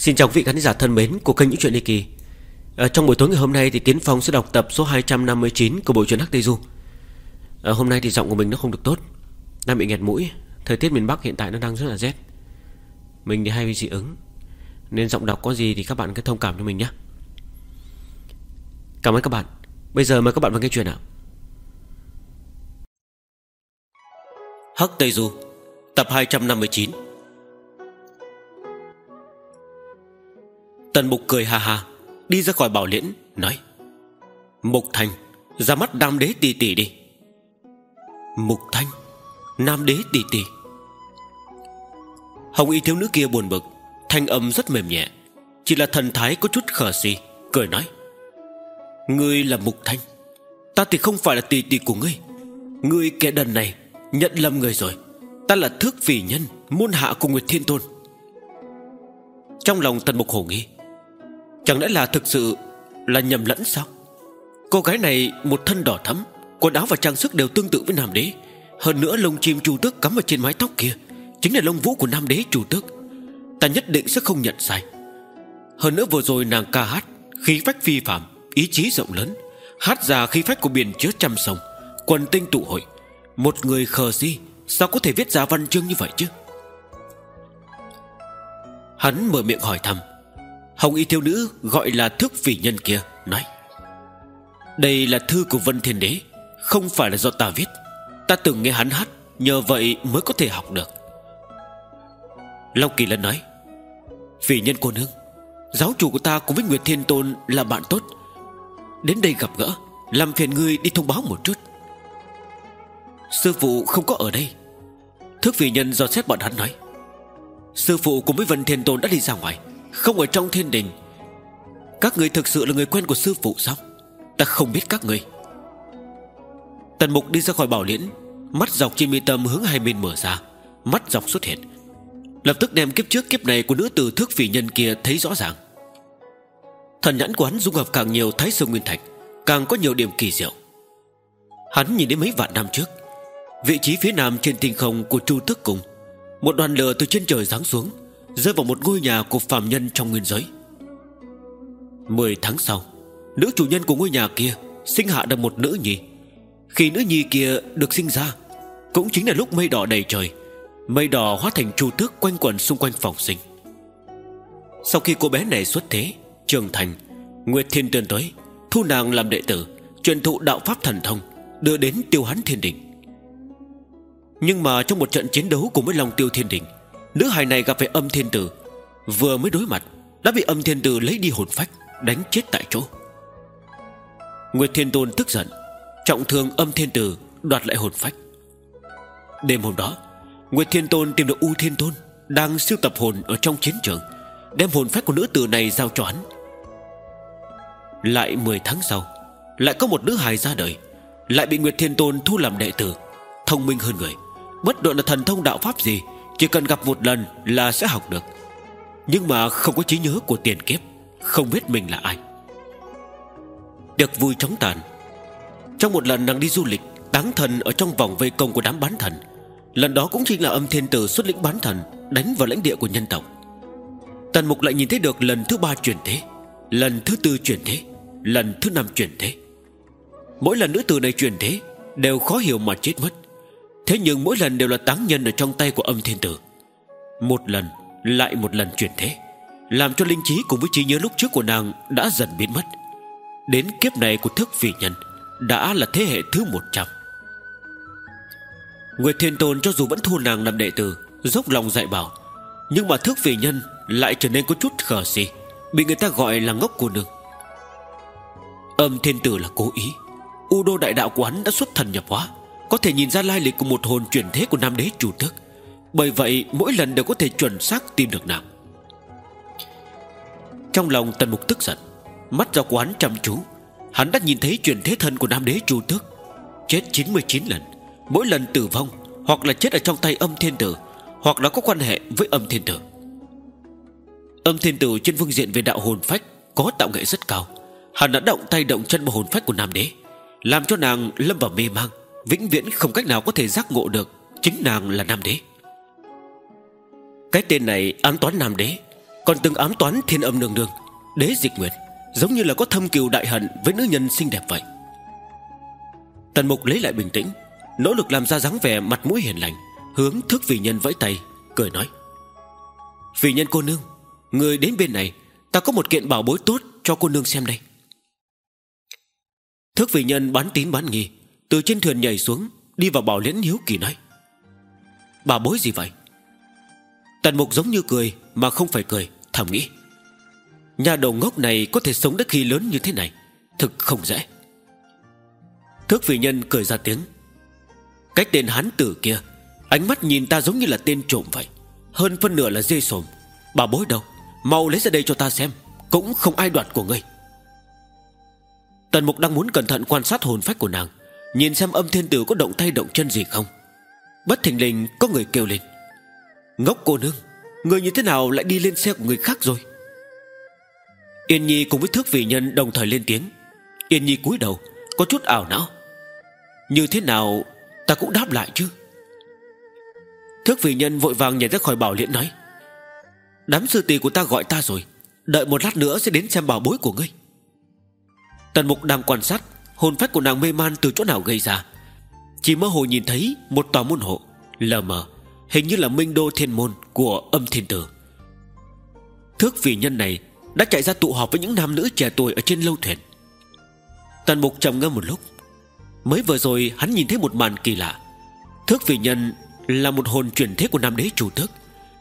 Xin chào quý vị khán giả thân mến của kênh Những Chuyện Ly Kỳ. À, Trong buổi tối ngày hôm nay thì Tiến Phong sẽ đọc tập số 259 của bộ truyện Hắc Tây Du. À, Hôm nay thì giọng của mình nó không được tốt. Đang bị nghẹt mũi. Thời tiết miền Bắc hiện tại nó đang rất là rét. Mình thì hay bị dị ứng. Nên giọng đọc có gì thì các bạn cứ thông cảm cho mình nhé. Cảm ơn các bạn. Bây giờ mời các bạn vào nghe chuyện nào. Hắc Tây Du Tập 259 Tần Mục cười ha ha, Đi ra khỏi bảo liễn Nói Mục Thành Ra mắt Nam Đế tỷ tỷ đi. Mục Thanh Nam Đế tỷ tỷ Hồng y thiếu nữ kia buồn bực Thanh âm rất mềm nhẹ Chỉ là thần thái có chút khờ si Cười nói Ngươi là Mục Thanh Ta thì không phải là tỷ tỷ của ngươi. Ngươi kẻ đần này Nhận lầm người rồi Ta là thước phỉ nhân Môn hạ của Nguyệt Thiên Tôn. Trong lòng tần mục hồ nghi Chẳng lẽ là thực sự Là nhầm lẫn sao? Cô gái này một thân đỏ thắm, Quần áo và trang sức đều tương tự với nam đế. Hơn nữa lông chim chu tước cắm ở trên mái tóc kia Chính là lông vũ của nam đế chu tước. Ta nhất định sẽ không nhận sai. Hơn nữa vừa rồi nàng ca hát, Khí phách phi phạm Ý chí rộng lớn, Hát ra khí phách của biển chứa trăm sông, Quần tinh tụ hội. Một người khờ si, Sao có thể viết ra văn chương như vậy chứ? Hắn mở miệng hỏi thăm. Hồng y thiếu nữ gọi là thức vị nhân kia, Nói, Đây là thư của Vân Thiên Đế, Không phải là do ta viết. Ta từng nghe hắn hát, Nhờ vậy mới có thể học được. Long Kỳ Lân nói, Vị nhân cô nương, Giáo chủ của ta cùng với Nguyệt Thiên Tôn là bạn tốt. Đến đây gặp gỡ, Làm phiền ngươi đi thông báo một chút. Sư phụ không có ở đây. Thức vị nhân do xét bọn hắn nói, Sư phụ cùng với Vân Thiên Tôn đã đi ra ngoài không ở trong thiên đình. Các người thực sự là người quen của sư phụ sao? Ta không biết các người. Tần mục đi ra khỏi bảo liễn, Mắt dọc trên mi tâm hướng hai bên mở ra, Mắt dọc xuất hiện. Lập tức đem kiếp trước kiếp này của nữ tử thước phỉ nhân kia thấy rõ ràng. Thần nhãn của hắn dung hợp càng nhiều Thái sơ Nguyên Thạch, Càng có nhiều điểm kỳ diệu. Hắn nhìn đến mấy vạn năm trước, Vị trí phía nam trên tinh không của Chu Tước Cung, Một đoàn lửa từ trên trời giáng xuống Rơi vào một ngôi nhà của phàm nhân trong nguyên giới. Mười tháng sau, Nữ chủ nhân của ngôi nhà kia Sinh hạ được một nữ nhi. Khi nữ nhi kia được sinh ra, Cũng chính là lúc mây đỏ đầy trời, Mây đỏ hóa thành chu tước quanh quẩn xung quanh phòng sinh. Sau khi cô bé này xuất thế, Trưởng thành, Nguyệt Thiên Tuyên tới, Thu nàng làm đệ tử, Truyền thụ đạo pháp thần thông, Đưa đến tiêu hắn thiên đình. Nhưng mà trong một trận chiến đấu cùng với lòng tiêu thiên đình Nữ hài này gặp phải âm thiên tử, Vừa mới đối mặt, Đã bị âm thiên tử lấy đi hồn phách, Đánh chết tại chỗ. Nguyệt Thiên Tôn tức giận, Trọng thương âm thiên tử, đoạt lại hồn phách. Đêm hôm đó, Nguyệt Thiên Tôn tìm được U Thiên Tôn, Đang siêu tập hồn ở trong chiến trường, Đem hồn phách của nữ tử này giao cho hắn. Lại 10 tháng sau, Lại có một nữ hài ra đời, Lại bị Nguyệt Thiên Tôn thu làm đệ tử, Thông minh hơn người, Bất luận là thần thông đạo pháp gì chỉ cần gặp một lần là sẽ học được. Nhưng mà không có trí nhớ của tiền kiếp, Không biết mình là ai. Được vui chóng tàn. Trong một lần nàng đi du lịch Tán thần ở trong vòng vây công của đám bán thần. Lần đó cũng chính là âm thiên tử xuất lĩnh bán thần, Đánh vào lãnh địa của nhân tộc. Tần mục lại nhìn thấy được lần thứ ba chuyển thế, Lần thứ tư chuyển thế, Lần thứ năm chuyển thế. Mỗi lần nữ tử này chuyển thế, Đều khó hiểu mà chết mất. Thế nhưng mỗi lần đều là táng nhân ở trong tay của âm thiên tử. Một lần, Lại một lần chuyển thế, Làm cho linh trí cùng với trí nhớ lúc trước của nàng Đã dần biến mất. Đến kiếp này của thức vị nhân Đã là thế hệ thứ 100 Nguyệt Thiên Tôn cho dù vẫn thu nàng làm đệ tử, Dốc lòng dạy bảo, Nhưng mà thức vị nhân lại trở nên có chút khờ si Bị người ta gọi là ngốc cô nương. Âm thiên tử là cố ý, U đô đại đạo của hắn đã xuất thần nhập hóa có thể nhìn ra lai lịch của một hồn chuyển thế của nam đế chủ thức, Bởi vậy mỗi lần đều có thể chuẩn xác tìm được nàng. Trong lòng tần mục tức giận Mắt ra quán chăm chú. Hắn đã nhìn thấy chuyển thế thân của nam đế chủ thức, Chết 99 lần Mỗi lần tử vong Hoặc là chết ở trong tay âm thiên tử Hoặc là có quan hệ với âm thiên tử. Âm thiên tử trên phương diện về đạo hồn phách Có tạo nghệ rất cao. Hắn đã động tay động chân vào hồn phách của nam đế Làm cho nàng lâm vào mê mang. Vĩnh viễn không cách nào có thể giác ngộ được, Chính nàng là nam đế. Cái tên này ám toán nam đế, Còn từng ám toán thiên âm nương nương, Đế dịch nguyệt, Giống như là có thâm cừu đại hận với nữ nhân xinh đẹp vậy. Tần mục lấy lại bình tĩnh, Nỗ lực làm ra dáng vẻ mặt mũi hiền lành, Hướng thước vị nhân vẫy tay, Cười nói. Vị nhân cô nương, Người đến bên này, Ta có một kiện bảo bối tốt cho cô nương xem đây. Thước vị nhân bán tín bán nghi từ trên thuyền nhảy xuống, Đi vào bảo liễn hiếu kỳ nói. Bà bối gì vậy? Tần mục giống như cười Mà không phải cười, thầm nghĩ. Nhà đầu ngốc này có thể sống đất khi lớn như thế này, Thực không dễ. Thước vị nhân cười ra tiếng. Cách tên hán tử kia, Ánh mắt nhìn ta giống như là tên trộm vậy, Hơn phân nửa là dê sồm Bà bối đâu? Mau lấy ra đây cho ta xem, Cũng không ai đoạt của ngươi. Tần mục đang muốn cẩn thận quan sát hồn phách của nàng. Nhìn xem âm thiên tử có động tay động chân gì không? Bất thình lình, có người kêu lên. Ngốc cô nương, Người như thế nào lại đi lên xe của người khác rồi? Yên Nhi cùng với thước vị nhân đồng thời lên tiếng. Yên Nhi cúi đầu, Có chút ảo não. Như thế nào, ta cũng đáp lại chứ? Thước vị nhân vội vàng nhảy ra khỏi bảo liễn nói. Đám sư tỷ của ta gọi ta rồi, Đợi một lát nữa sẽ đến xem bảo bối của ngươi. Tần mục đang quan sát Hồn phách của nàng mê man từ chỗ nào gây ra. Chỉ mơ hồ nhìn thấy Một tòa môn hộ, Lờ mờ, Hình như là minh đô thiên môn Của âm thiên tử. Thước vị nhân này Đã chạy ra tụ họp với những nam nữ trẻ tuổi Ở trên lâu thuyền. Tần mục trầm ngâm một lúc. Mới vừa rồi hắn nhìn thấy một màn kỳ lạ. Thước vị nhân là một hồn chuyển thế của nam đế chủ tước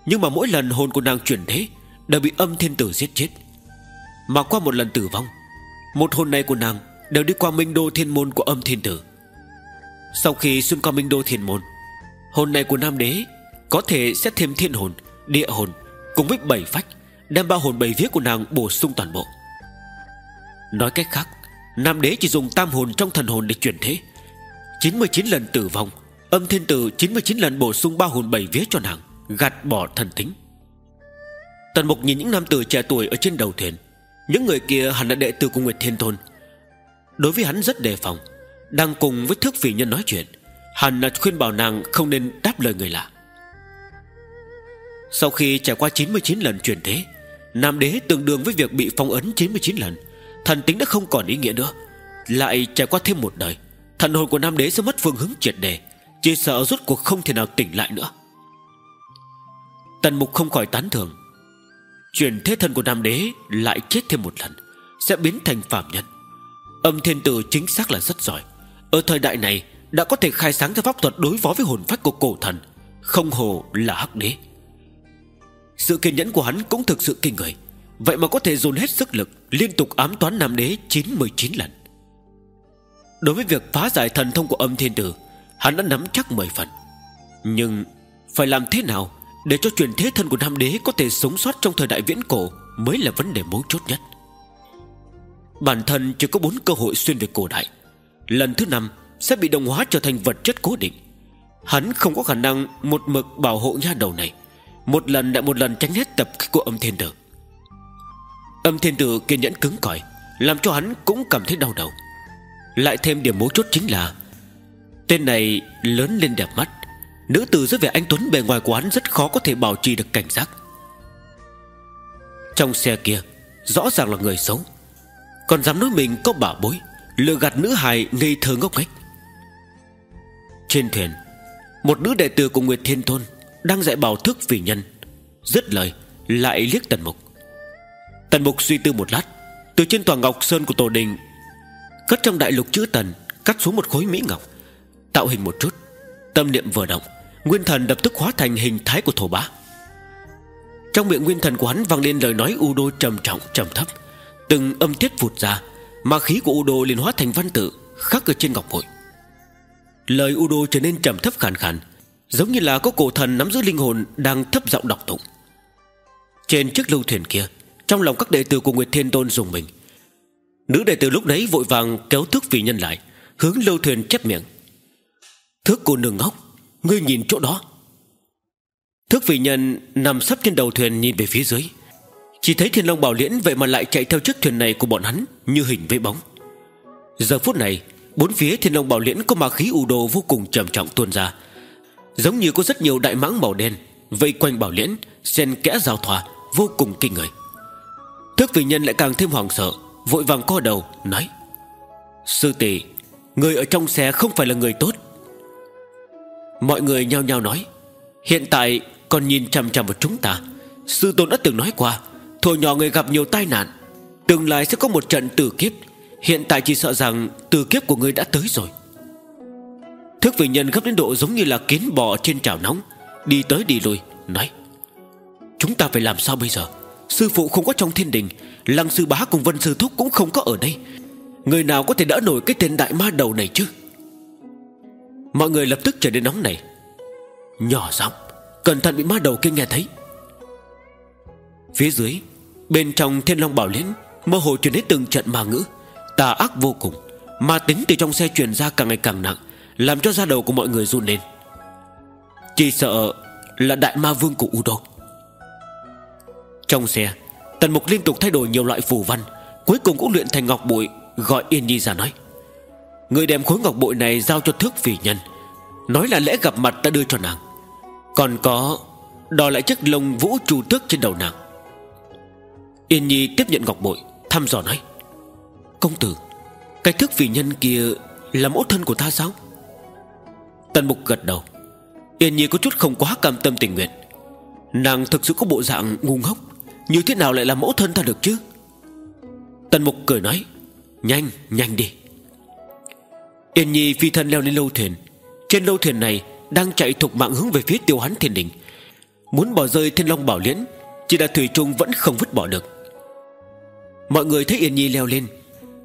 Nhưng mà mỗi lần hồn của nàng chuyển thế Đều bị âm thiên tử giết chết. Mà qua một lần tử vong, Một hồn này của nàng đều đi qua minh đô thiên môn của âm thiên tử. Sau khi xuyên qua minh đô thiên môn, Hồn này của nam đế Có thể sẽ thêm thiên hồn, Địa hồn, Cùng với bảy phách, Đem ba hồn bảy vía của nàng bổ sung toàn bộ. Nói cách khác, Nam đế chỉ dùng tam hồn trong thần hồn để chuyển thế. 99 lần tử vong, Âm thiên tử 99 lần bổ sung ba hồn bảy vía cho nàng, Gạt bỏ thần tính. Tần mục nhìn những nam tử trẻ tuổi Ở trên đầu thuyền, Những người kia hẳn là đệ tử của Nguyệt Thiên Thôn Đối với hắn rất đề phòng. Đang cùng với thước phỉ nhân nói chuyện, Hẳn là khuyên bảo nàng không nên đáp lời người lạ. Sau khi trải qua 99 lần chuyển thế, Nam đế tương đương với việc bị phong ấn 99 lần. Thần tính đã không còn ý nghĩa nữa. Lại trải qua thêm một đời, Thần hồn của Nam đế sẽ mất phương hướng triệt đề. Chỉ sợ rốt cuộc không thể nào tỉnh lại nữa. Tần mục không khỏi tán thưởng. Chuyển thế thân của Nam đế Lại chết thêm một lần, Sẽ biến thành phạm nhân. Âm thiên tử chính xác là rất giỏi. Ở thời đại này, Đã có thể khai sáng ra pháp thuật đối phó với hồn phách của cổ thần, Không hồ là hắc đế. Sự kiên nhẫn của hắn cũng thực sự kinh người. Vậy mà có thể dồn hết sức lực Liên tục ám toán nam đế 99 lần. Đối với việc phá giải thần thông của âm thiên tử, Hắn đã nắm chắc 10 phần. Nhưng Phải làm thế nào Để cho truyền thế thân của nam đế Có thể sống sót trong thời đại viễn cổ Mới là vấn đề mấu chốt nhất? Bản thân chỉ có bốn cơ hội xuyên về cổ đại. Lần thứ năm Sẽ bị đồng hóa trở thành vật chất cố định. Hắn không có khả năng Một mực bảo hộ nha đầu này. Một lần lại một lần tránh hết tập kích của âm thiên tử. Âm thiên tử kiên nhẫn cứng cỏi, Làm cho hắn cũng cảm thấy đau đầu. Lại thêm điểm mấu chốt chính là, Tên này lớn lên đẹp mắt. Nữ tử dưới vẻ anh Tuấn bề ngoài của hắn Rất khó có thể bảo trì được cảnh giác. Trong xe kia, Rõ ràng là người xấu. Còn dám nói mình có bảo bối, Lừa gạt nữ hài ngây thơ ngốc nghếch. Trên thuyền, Một nữ đệ tử của Nguyệt Thiên Thôn Đang dạy bảo thức vì nhân, Dứt lời, lại liếc tần mục. Tần mục suy tư một lát, Từ trên tòa ngọc sơn của tổ đình, Cất trong đại lục chữ tần, Cắt xuống một khối mỹ ngọc, Tạo hình một chút, Tâm niệm vừa động, Nguyên thần lập tức hóa thành hình thái của thổ bá. Trong miệng nguyên thần của hắn vang lên lời nói u đô trầm trọng, trầm thấp. Từng âm tiết vụt ra Ma khí của Udo liền hóa thành văn tự, Khắc ở trên ngọc bội. Lời Udo trở nên trầm thấp khàn khàn, Giống như là có cổ thần nắm giữ linh hồn Đang thấp giọng đọc tụng. Trên chiếc lưu thuyền kia, Trong lòng các đệ tử của Nguyệt Thiên Tôn dùng mình. Nữ đệ tử lúc đấy vội vàng kéo thước vị nhân lại, Hướng lưu thuyền chép miệng. Thước cô nương ngốc, Ngươi nhìn chỗ đó. Thước vị nhân nằm sấp trên đầu thuyền nhìn về phía dưới. Chỉ thấy thiên long bảo liễn Vậy mà lại chạy theo chiếc thuyền này của bọn hắn, Như hình với bóng. Giờ phút này, Bốn phía thiên long bảo liễn có ma khí u đồ vô cùng trầm trọng tuôn ra. Giống như có rất nhiều đại mãng màu đen, Vây quanh bảo liễn, Xen kẽ giao thoa, Vô cùng kinh người. Thức vị nhân lại càng thêm hoảng sợ, Vội vàng co đầu, nói, Sư tỷ, Người ở trong xe không phải là người tốt. Mọi người nhao nhao nói, Hiện tại còn nhìn chằm chằm vào chúng ta. Sư tôn đã từng nói qua Thổ nhỏ người gặp nhiều tai nạn. Tương lai sẽ có một trận tử kiếp. Hiện tại chỉ sợ rằng tử kiếp của người đã tới rồi. Thức vị nhân gấp đến độ giống như là kiến bò trên chảo nóng. Đi tới đi lui, Nói, Chúng ta phải làm sao bây giờ? Sư phụ không có trong thiên đình, Lăng sư bá cùng vân sư thúc cũng không có ở đây. Người nào có thể đỡ nổi cái tên đại ma đầu này chứ? Mọi người lập tức trở nên nóng này Nhỏ giọng, Cẩn thận bị ma đầu kia nghe thấy. Phía dưới Bên trong thiên long bảo liễn, Mơ hồ truyền đến từng trận ma ngữ. Tà ác vô cùng, Ma tính từ trong xe truyền ra càng ngày càng nặng, Làm cho da đầu của mọi người run lên. Chỉ sợ là đại ma vương của U Trong xe, Tần Mục liên tục thay đổi nhiều loại phù văn, Cuối cùng cũng luyện thành ngọc bụi Gọi Yên Nhi ra nói. Người đem khối ngọc bội này giao cho thước phỉ nhân, Nói là lễ gặp mặt ta đưa cho nàng. Còn có, Đòi lại chiếc lông vũ trụ tước trên đầu nàng. Yên Nhi tiếp nhận ngọc bội, Thăm dò nói, Công tử, Cái thức vị nhân kia Là mẫu thân của ta sao? Tần Mục gật đầu, Yên Nhi có chút không quá cam tâm tình nguyện. Nàng thực sự có bộ dạng ngu ngốc, Như thế nào lại là mẫu thân ta được chứ? Tần Mục cười nói, Nhanh nhanh đi. Yên Nhi phi thân leo lên lâu thuyền. Trên lâu thuyền này Đang chạy thục mạng hướng về phía tiêu hắn thiên đình. Muốn bỏ rơi thiên long bảo liễn, Chỉ là Thủy Trung vẫn không vứt bỏ được. Mọi người thấy Yên Nhi leo lên.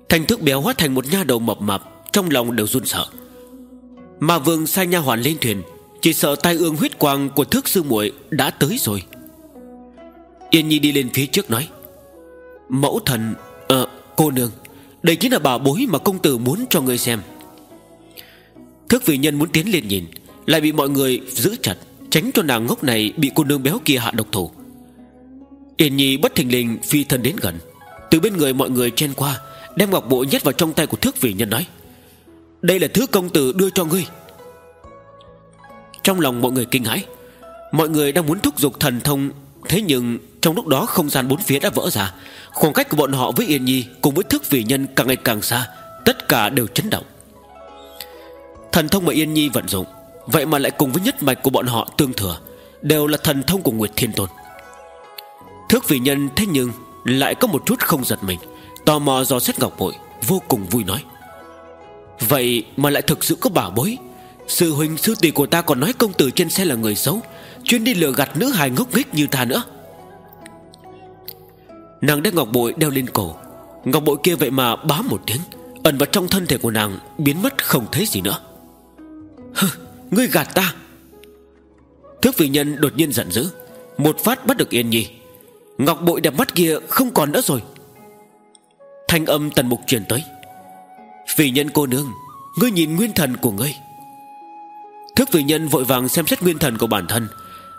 Thành thức béo hóa thành một nha đầu mập mập Trong lòng đều run sợ. Mà vương sai nha hoàn lên thuyền, Chỉ sợ tai ương huyết quang của thước sư muội Đã tới rồi. Yên Nhi đi lên phía trước nói, Mẫu thần Ờ cô nương, Đây chính là bà bối mà công tử muốn cho người xem. Thước vị nhân muốn tiến lên nhìn, Lại bị mọi người giữ chặt, Tránh cho nàng ngốc này bị cô nương béo kia hạ độc thủ. Yên Nhi bất thình lình phi thân đến gần. Từ bên người mọi người chen qua, Đem ngọc bộ nhét vào trong tay của thước vị nhân nói, Đây là thứ công tử đưa cho ngươi. Trong lòng mọi người kinh hãi, Mọi người đang muốn thúc giục thần thông, Thế nhưng trong lúc đó không gian bốn phía đã vỡ ra, Khoảng cách của bọn họ với Yên Nhi Cùng với thước vị nhân càng ngày càng xa, Tất cả đều chấn động. Thần thông mà Yên Nhi vận dụng, Vậy mà lại cùng với nhất mạch của bọn họ tương thừa, Đều là thần thông của Nguyệt Thiên Tôn. Thước vị nhân thế nhưng lại có một chút không giật mình Tò mò do xét ngọc bội Vô cùng vui nói. Vậy mà lại thực sự có bảo bối. Sư huynh sư tỷ của ta còn nói công tử trên xe là người xấu Chuyên đi lừa gạt nữ hài ngốc nghếch như ta nữa. Nàng đeo ngọc bội đeo lên cổ. Ngọc bội kia vậy mà bám một tiếng Ẩn vào trong thân thể của nàng Biến mất không thấy gì nữa. Hừ, ngươi gạt ta. Thước vị nhân đột nhiên giận dữ Một phát bắt được Yên Nhi. Ngọc bội đẹp mắt kia không còn nữa rồi. Thanh âm tần mục truyền tới. Vị nhân cô nương, Ngươi nhìn nguyên thần của ngươi. Thức vị nhân vội vàng xem xét nguyên thần của bản thân,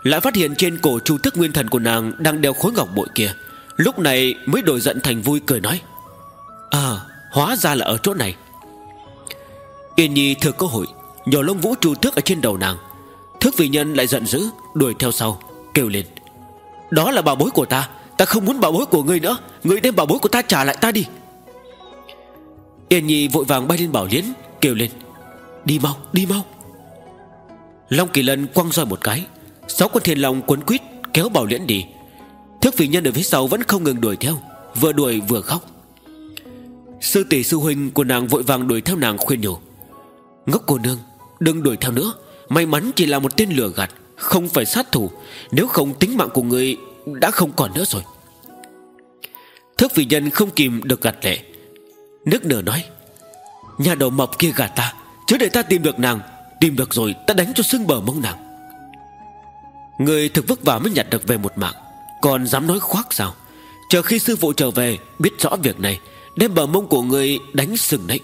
Lại phát hiện trên cổ chu thức nguyên thần của nàng Đang đeo khối ngọc bội kia. Lúc này mới đổi giận thành vui cười nói À hóa ra là ở chỗ này. Yên Nhi thừa cơ hội Nhỏ lông vũ chu tước ở trên đầu nàng. Thức vị nhân lại giận dữ, Đuổi theo sau, kêu lên. Đó là bảo bối của ta. Ta không muốn bảo bối của ngươi nữa. Ngươi đem bảo bối của ta trả lại ta đi. Yên Nhi vội vàng bay lên bảo liễn, Kêu lên. Đi mau đi mau. Long Kỳ Lân quăng roi một cái. Sáu con thiên long quấn quýt kéo bảo liễn đi. Thước vị nhân ở phía sau vẫn không ngừng đuổi theo, Vừa đuổi vừa khóc. Sư tỷ sư huynh của nàng vội vàng đuổi theo nàng khuyên nhủ. Ngốc cô nương, Đừng đuổi theo nữa. May mắn chỉ là một tên lừa gạt. Không phải sát thủ, Nếu không tính mạng của người đã không còn nữa rồi. Thức vị nhân không kìm được gạt lệ. Nước nở nói, Nhà đầu mập kia gạt ta Chứ để ta tìm được nàng. Tìm được rồi, ta đánh cho sưng bờ mông nàng. Người thực vất vả mới nhặt được về một mạng, Còn dám nói khoác sao? Chờ khi sư phụ trở về, Biết rõ việc này, Đem bờ mông của người đánh sừng đấy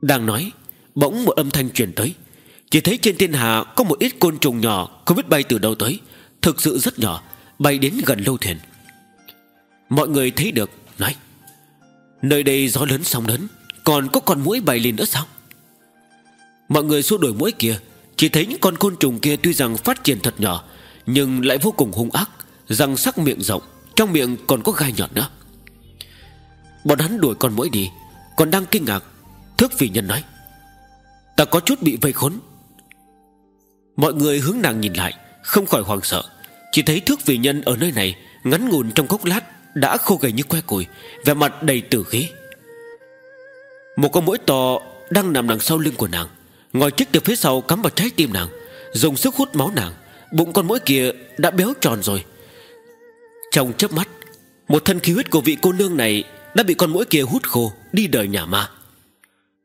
Đang nói, Bỗng một âm thanh truyền tới. Chỉ thấy trên thiên hạ có một ít côn trùng nhỏ, Không biết bay từ đâu tới, Thực sự rất nhỏ, Bay đến gần lâu thuyền. Mọi người thấy được, Nói, Nơi đây gió lớn sóng lớn, Còn có con mũi bay lên nữa sao? Mọi người xua đuổi mũi kia, Chỉ thấy những con côn trùng kia tuy rằng phát triển thật nhỏ, Nhưng lại vô cùng hung ác, Răng sắc miệng rộng, Trong miệng còn có gai nhọn nữa. Bọn hắn đuổi con mũi đi, Còn đang kinh ngạc, Thước phỉ nhân nói, Ta có chút bị vây khốn Mọi người hướng nàng nhìn lại, Không khỏi hoàng sợ. Chỉ thấy thước vị nhân ở nơi này, Ngắn ngủn trong cốc lát, Đã khô gầy như que củi, Vẻ mặt đầy tử khí. Một con mũi to đang nằm đằng sau lưng của nàng Ngòi chiếc từ phía sau cắm vào trái tim nàng, Dùng sức hút máu nàng. Bụng con mũi kia đã béo tròn rồi. Trong chớp mắt, Một thân khí huyết của vị cô nương này Đã bị con mũi kia hút khô, Đi đời nhà ma.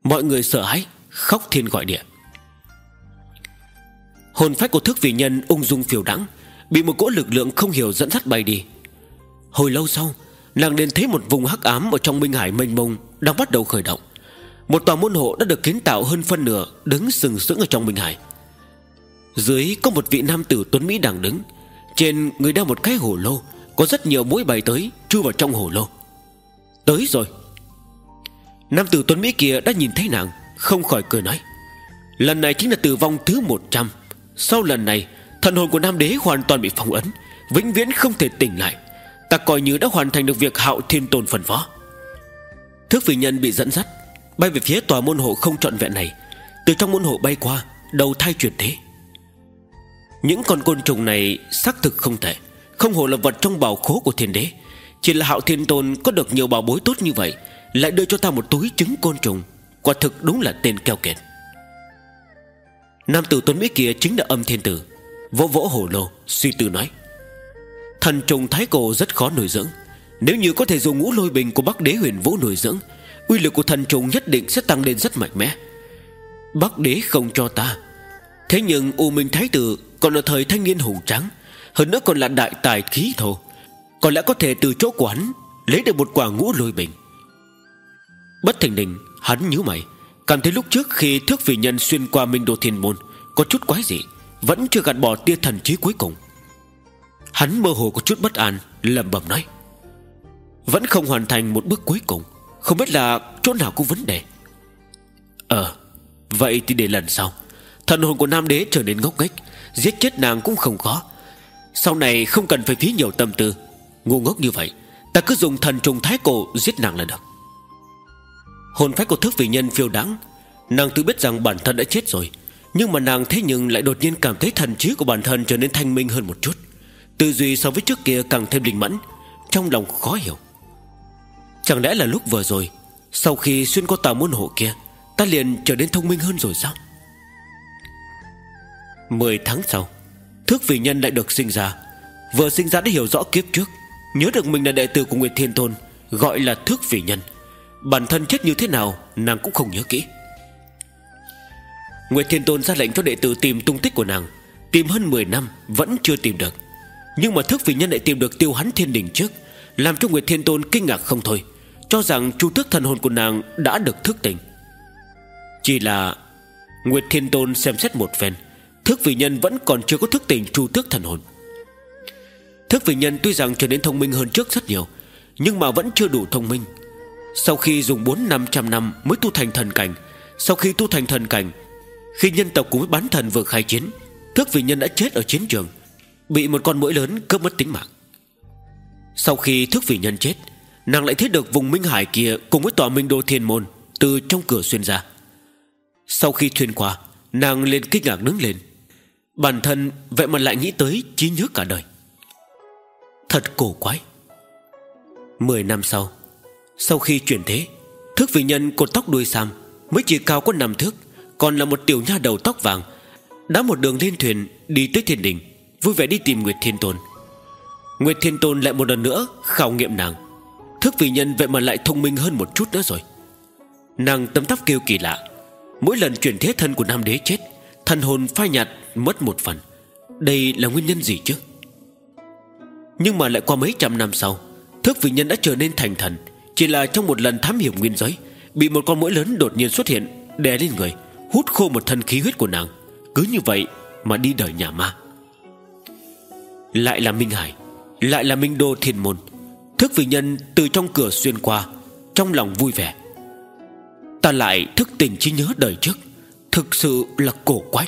Mọi người sợ hãi, Khóc thiên gọi địa. Hồn phách của thức vị nhân ung dung phiêu đắng, Bị một cỗ lực lượng không hiểu dẫn dắt bay đi. Hồi lâu sau, Nàng đến thấy một vùng hắc ám Ở trong minh hải mênh mông Đang bắt đầu khởi động. Một tòa môn hộ đã được kiến tạo hơn phân nửa Đứng sừng sững ở trong minh hải. Dưới có một vị nam tử tuấn Mỹ đang đứng, Trên người đeo một cái hồ lô, Có rất nhiều mũi bay tới, Chui vào trong hồ lô. Tới rồi. Nam tử tuấn Mỹ kia đã nhìn thấy nàng, Không khỏi cười nói, Lần này chính là tử vong thứ 100 sau lần này, Thần hồn của Nam Đế hoàn toàn bị phong ấn, Vĩnh viễn không thể tỉnh lại. Ta coi như đã hoàn thành được việc hạo thiên tôn phần phó Thước vị nhân bị dẫn dắt, Bay về phía tòa môn hộ không trọn vẹn này. Từ trong môn hộ bay qua, Đầu thai chuyển thế. Những con côn trùng này xác thực không thể Không hồ là vật trong bảo khố của thiên đế. Chỉ là hạo thiên tôn có được nhiều bảo bối tốt như vậy, Lại đưa cho ta một túi trứng côn trùng, Quả thực đúng là tên keo kiệt. Nam tử tuấn Mỹ kia chính là âm thiên tử. Vỗ vỗ hồ lô, Suy tư nói. Thần trùng thái cổ rất khó nuôi dưỡng. Nếu như có thể dùng ngũ lôi bình của Bắc đế huyền vũ nuôi dưỡng, Uy lực của thần trùng nhất định sẽ tăng lên rất mạnh mẽ. Bắc đế không cho ta. Thế nhưng U Minh Thái Tử Còn ở thời thanh niên hùng trắng Hơn nữa còn là đại tài khí thổ Có lẽ có thể từ chỗ của hắn Lấy được một quả ngũ lôi bình. Bất thình lình, hắn nhíu mày. Cảm thấy lúc trước khi thước vị nhân xuyên qua Minh Đô Thiên Môn, Có chút quái dị, Vẫn chưa gạt bỏ tia thần trí cuối cùng. Hắn mơ hồ có chút bất an, lẩm bẩm nói. Vẫn không hoàn thành một bước cuối cùng, Không biết là chỗ nào có vấn đề. Ờ Vậy thì để lần sau. Thần hồn của Nam Đế trở nên ngốc nghếch, Giết chết nàng cũng không khó. Sau này không cần phải phí nhiều tâm tư, Ngu ngốc như vậy, Ta cứ dùng thần trùng thái cổ giết nàng là được. Hồn phách của thức vị nhân phiêu đáng. Nàng tự biết rằng bản thân đã chết rồi, Nhưng mà nàng thế nhưng lại đột nhiên cảm thấy thần trí của bản thân trở nên thanh minh hơn một chút. Tư duy so với trước kia càng thêm linh mẫn, Trong lòng khó hiểu. Chẳng lẽ là lúc vừa rồi, Sau khi xuyên qua tà môn hộ kia, Ta liền trở nên thông minh hơn rồi sao? Mười tháng sau, Thước vị nhân lại được sinh ra. Vừa sinh ra đã hiểu rõ kiếp trước, Nhớ được mình là đệ tử của Nguyệt Thiên Tôn, Gọi là thước vị nhân. Bản thân chết như thế nào, Nàng cũng không nhớ kỹ. Nguyệt Thiên Tôn ra lệnh cho đệ tử tìm tung tích của nàng. Tìm hơn 10 năm, Vẫn chưa tìm được. Nhưng mà thức vị nhân lại tìm được tiêu hắn thiên đình trước, Làm cho Nguyệt Thiên Tôn kinh ngạc không thôi, Cho rằng chu thức thần hồn của nàng Đã được thức tỉnh. Chỉ là Nguyệt Thiên Tôn xem xét một phen Thức vị nhân vẫn còn chưa có thức tỉnh chu tước thần hồn. Thức vị nhân tuy rằng trở nên thông minh hơn trước rất nhiều, Nhưng mà vẫn chưa đủ thông minh sau khi dùng 4 năm trăm năm mới tu thành thần cảnh, Sau khi tu thành thần cảnh, Khi nhân tộc cùng với bán thần vừa khai chiến, Thước vị nhân đã chết ở chiến trường, Bị một con mũi lớn cướp mất tính mạng. Sau khi thước vị nhân chết, Nàng lại thấy được vùng Minh Hải kia Cùng với tòa Minh Đô Thiên Môn Từ trong cửa xuyên ra. Sau khi thuyền qua, Nàng lên kinh ngạc đứng lên. Bản thân vậy mà lại nghĩ tới trí nhớ cả đời. Thật cổ quái. Mười năm sau sau khi chuyển thế Thức vị nhân cột tóc đuôi sam Mới chỉ cao có năm thước, Còn là một tiểu nha đầu tóc vàng, Đã một đường lên thuyền đi tới thiên đình, Vui vẻ đi tìm Nguyệt Thiên Tôn. Nguyệt Thiên Tôn lại một lần nữa khảo nghiệm nàng. Thức vị nhân vậy mà lại thông minh hơn một chút nữa rồi. Nàng tấm tóc kêu kỳ lạ, Mỗi lần chuyển thế thân của nam đế chết, Thần hồn phai nhạt mất một phần. Đây là nguyên nhân gì chứ? Nhưng mà lại qua mấy trăm năm sau Thức vị nhân đã trở nên thành thần chỉ là trong một lần thám hiểm nguyên giới, Bị một con mũi lớn đột nhiên xuất hiện, Đè lên người, Hút khô một thân khí huyết của nàng. Cứ như vậy mà đi đời nhà ma. Lại là Minh Hải, Lại là Minh Đô Thiên Môn. Thức vị nhân từ trong cửa xuyên qua, Trong lòng vui vẻ. Ta lại thức tỉnh trí nhớ đời trước, Thực sự là cổ quái.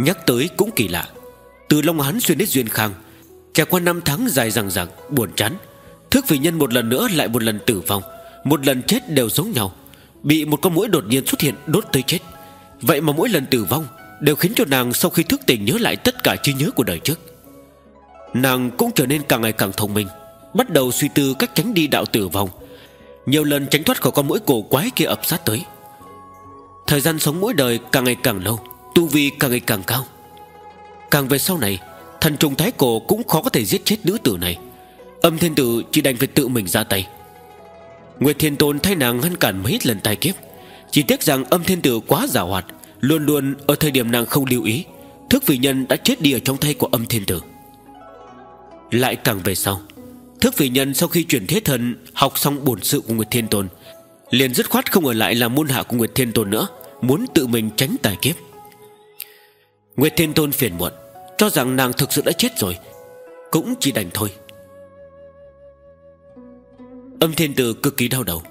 Nhắc tới cũng kỳ lạ. Từ Long Hán xuyên đến Duyên Khang, Trải qua năm tháng dài dằng dặc, Buồn chán Thức vị nhân một lần nữa lại một lần tử vong. Một lần chết đều giống nhau. Bị một con mũi đột nhiên xuất hiện, đốt tới chết. Vậy mà mỗi lần tử vong Đều khiến cho nàng sau khi thức tỉnh nhớ lại tất cả trí nhớ của đời trước. Nàng cũng trở nên càng ngày càng thông minh, Bắt đầu suy tư cách tránh đi đạo tử vong. Nhiều lần tránh thoát khỏi con mũi cổ quái kia ập sát tới. Thời gian sống mỗi đời càng ngày càng lâu, Tu vi càng ngày càng cao. Càng về sau này, Thần trùng thái cổ cũng khó có thể giết chết nữ tử này. Âm thiên tử chỉ đành phải tự mình ra tay. Nguyệt thiên tôn thay nàng ngăn cản mấy lần tai kiếp. Chỉ tiếc rằng âm thiên tử quá giả hoạt, Luôn luôn ở thời điểm nàng không lưu ý, Thức vị nhân đã chết đi ở trong tay của âm thiên tử. Lại càng về sau, Thức vị nhân sau khi chuyển thế thần, Học xong bổn sự của Nguyệt Thiên Tôn, Liền dứt khoát không ở lại làm môn hạ của Nguyệt Thiên Tôn nữa, Muốn tự mình tránh tài kiếp. Nguyệt Thiên Tôn phiền muộn, Cho rằng nàng thực sự đã chết rồi, Cũng chỉ đành thôi. Âm Thiên Tử cực kỳ đau đầu,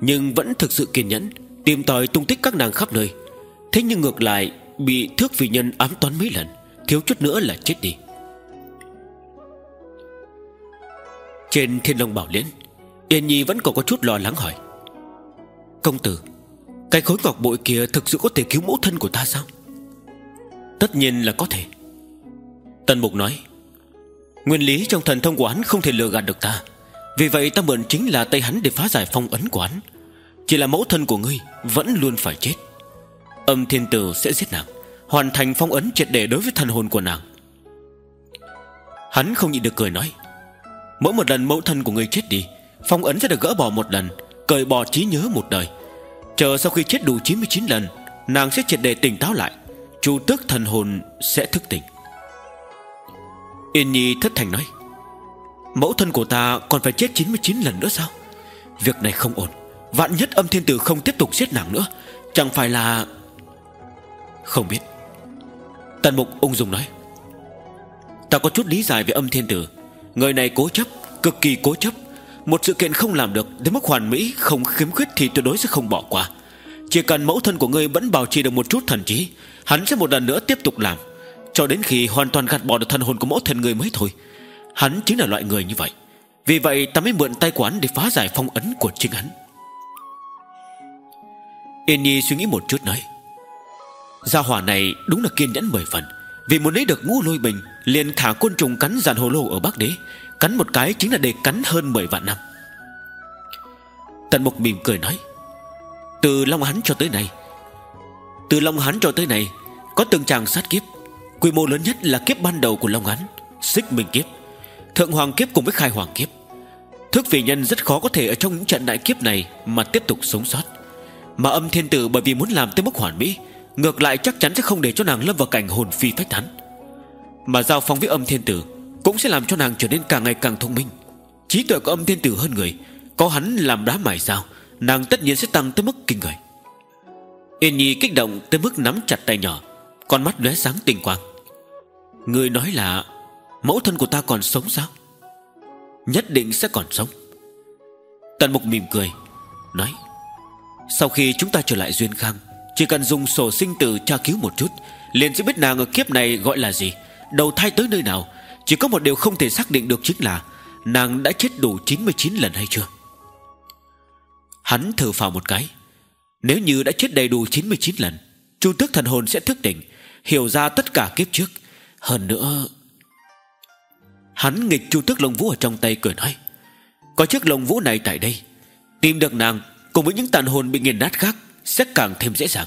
Nhưng vẫn thực sự kiên nhẫn, Tìm tòi tung tích các nàng khắp nơi. Thế nhưng ngược lại, Bị thước vị nhân ám toán mấy lần, Thiếu chút nữa là chết đi. Trên thiên long bảo liễn Yên Nhi vẫn còn có chút lo lắng hỏi. Công tử, Cái khối ngọc bội kia thực sự có thể cứu mẫu thân của ta sao? Tất nhiên là có thể. Tần Mục nói, Nguyên lý trong thần thông của hắn không thể lừa gạt được ta. Vì vậy ta mượn chính là tay hắn để phá giải phong ấn của hắn. Chỉ là mẫu thân của ngươi Vẫn luôn phải chết. Âm thiên tử sẽ giết nàng, Hoàn thành phong ấn triệt để đối với thần hồn của nàng. Hắn không nhịn được cười nói, Mỗi một lần mẫu thân của ngươi chết đi, Phong ấn sẽ được gỡ bỏ một lần, Cởi bỏ trí nhớ một đời. Chờ sau khi chết đủ 99 lần, Nàng sẽ triệt để tỉnh táo lại, Chu tước thần hồn sẽ thức tỉnh. Yên Nhi thất thành nói Mẫu thân của ta còn phải chết 99 lần nữa sao? Việc này không ổn. Vạn nhất âm thiên tử không tiếp tục giết nàng nữa, Chẳng phải là Không biết. Tần mục ung dung nói. Ta có chút lý giải về âm thiên tử. Người này cố chấp, Cực kỳ cố chấp. Một sự kiện không làm được, Đến mức hoàn mỹ, không khiếm khuyết Thì tuyệt đối sẽ không bỏ qua. Chỉ cần mẫu thân của ngươi vẫn bảo trì được một chút thần trí, Hắn sẽ một lần nữa tiếp tục làm. Cho đến khi hoàn toàn gạt bỏ được thần hồn của mẫu thân người mới thôi. Hắn chính là loại người như vậy. Vì vậy ta mới mượn tay của hắn Để phá giải phong ấn của chính hắn. Yên Nhi suy nghĩ một chút nói, Gia hỏa này đúng là kiên nhẫn mười phần. Vì muốn lấy được ngũ lôi bình, Liền thả côn trùng cắn dàn hồ lô ở Bắc Đế. Cắn một cái chính là để cắn hơn 10 vạn năm. Tần Mục mỉm cười nói, Từ Long Hắn cho tới nay, Từ Long Hắn cho tới nay, Có từng tràng sát kiếp. Quy mô lớn nhất là kiếp ban đầu của Long Hắn Xích Minh Kiếp. Thượng Hoàng Kiếp cùng với Khai Hoàng Kiếp. Thức vị nhân rất khó có thể ở trong những trận đại kiếp này Mà tiếp tục sống sót. Mà âm thiên tử bởi vì muốn làm tới mức hoàn mỹ, Ngược lại chắc chắn sẽ không để cho nàng lâm vào cảnh hồn phi phách tán. Mà giao phong với âm thiên tử Cũng sẽ làm cho nàng trở nên càng ngày càng thông minh. Trí tuệ của âm thiên tử hơn người, Có hắn làm đá mài sao Nàng tất nhiên sẽ tăng tới mức kinh người. Yên Nhi kích động tới mức nắm chặt tay nhỏ, Con mắt lóe sáng tinh quang. Người nói là Mẫu thân của ta còn sống sao? Nhất định sẽ còn sống. Tần Mục mỉm cười, Nói, Sau khi chúng ta trở lại Duyên Khang, chỉ cần dùng sổ sinh tử tra cứu một chút, liền sẽ biết nàng ở kiếp này gọi là gì. Đầu thai tới nơi nào, Chỉ có một điều không thể xác định được chính là Nàng đã chết đủ 99 lần hay chưa. Hắn thở phào một cái, Nếu như đã chết đầy đủ 99 lần, Chu tước thần hồn sẽ thức tỉnh, Hiểu ra tất cả kiếp trước. Hơn nữa Hắn nghịch chu tước lồng vũ ở trong tay cười nói, Có chiếc lồng vũ này tại đây, Tìm được nàng Cùng với những tàn hồn bị nghiền nát khác sẽ càng thêm dễ dàng.